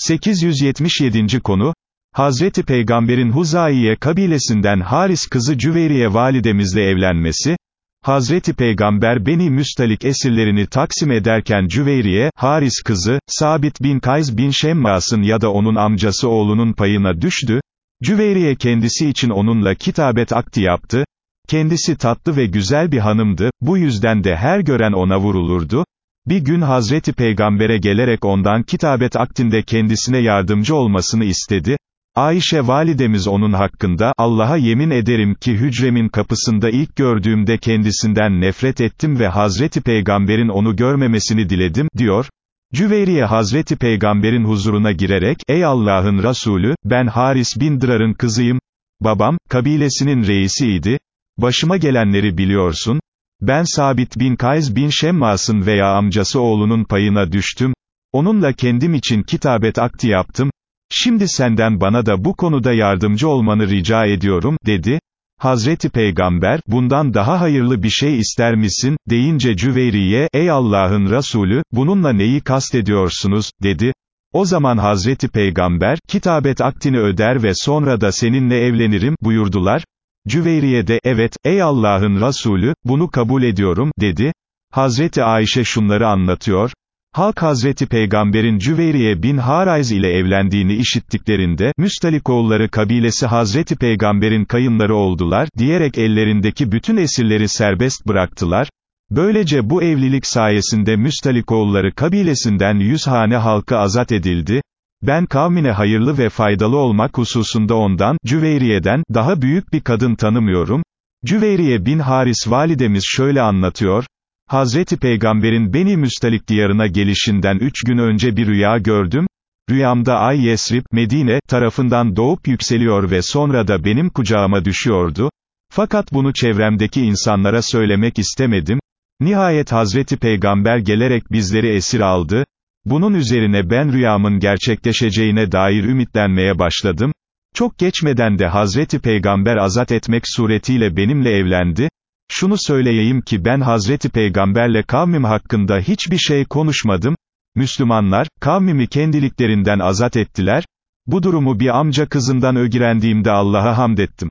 877. konu, Hazreti Peygamberin Huzaiye kabilesinden Haris kızı Cüveyriye validemizle evlenmesi, Hazreti Peygamber Beni Müstalik esirlerini taksim ederken Cüveyriye, Haris kızı, Sabit bin Kays bin Şemmas'ın ya da onun amcası oğlunun payına düştü, Cüveyriye kendisi için onunla kitabet akti yaptı, kendisi tatlı ve güzel bir hanımdı, bu yüzden de her gören ona vurulurdu, bir gün Hazreti Peygamber'e gelerek ondan kitabet aktinde kendisine yardımcı olmasını istedi, Ayşe validemiz onun hakkında, Allah'a yemin ederim ki hücremin kapısında ilk gördüğümde kendisinden nefret ettim ve Hazreti Peygamber'in onu görmemesini diledim, diyor. Cüveyriye Hazreti Peygamber'in huzuruna girerek, ey Allah'ın Resulü, ben Haris bin Dırar'ın kızıyım, babam, kabilesinin reisiydi, başıma gelenleri biliyorsun, ben Sabit bin Kays bin Şemmas'ın veya amcası oğlunun payına düştüm, onunla kendim için kitabet akti yaptım, Şimdi senden bana da bu konuda yardımcı olmanı rica ediyorum, dedi. Hazreti Peygamber, bundan daha hayırlı bir şey ister misin, deyince Cüveyriye, ey Allah'ın Resulü, bununla neyi kastediyorsunuz, dedi. O zaman Hazreti Peygamber, kitabet aktini öder ve sonra da seninle evlenirim, buyurdular. Cüveyriye de, evet, ey Allah'ın Resulü, bunu kabul ediyorum, dedi. Hazreti Ayşe şunları anlatıyor, Halk Hazreti Peygamber'in Cüveyriye bin Harayz ile evlendiğini işittiklerinde, Müstalikoğulları kabilesi Hazreti Peygamber'in kayınları oldular, diyerek ellerindeki bütün esirleri serbest bıraktılar. Böylece bu evlilik sayesinde Müstalikoğulları kabilesinden yüz hane halkı azat edildi. Ben kavmine hayırlı ve faydalı olmak hususunda ondan, Cüveyriye'den, daha büyük bir kadın tanımıyorum. Cüveyriye bin Haris validemiz şöyle anlatıyor, Hazreti Peygamber'in Beni Müstalik diyarına gelişinden üç gün önce bir rüya gördüm, rüyamda Ay Yesrib, Medine, tarafından doğup yükseliyor ve sonra da benim kucağıma düşüyordu, fakat bunu çevremdeki insanlara söylemek istemedim, nihayet Hazreti Peygamber gelerek bizleri esir aldı, bunun üzerine ben rüyamın gerçekleşeceğine dair ümitlenmeye başladım, çok geçmeden de Hazreti Peygamber azat etmek suretiyle benimle evlendi, şunu söyleyeyim ki ben Hazreti Peygamberle kavmim hakkında hiçbir şey konuşmadım, Müslümanlar, kavmimi kendiliklerinden azat ettiler, bu durumu bir amca kızından ögirendiğimde Allah'a hamd ettim.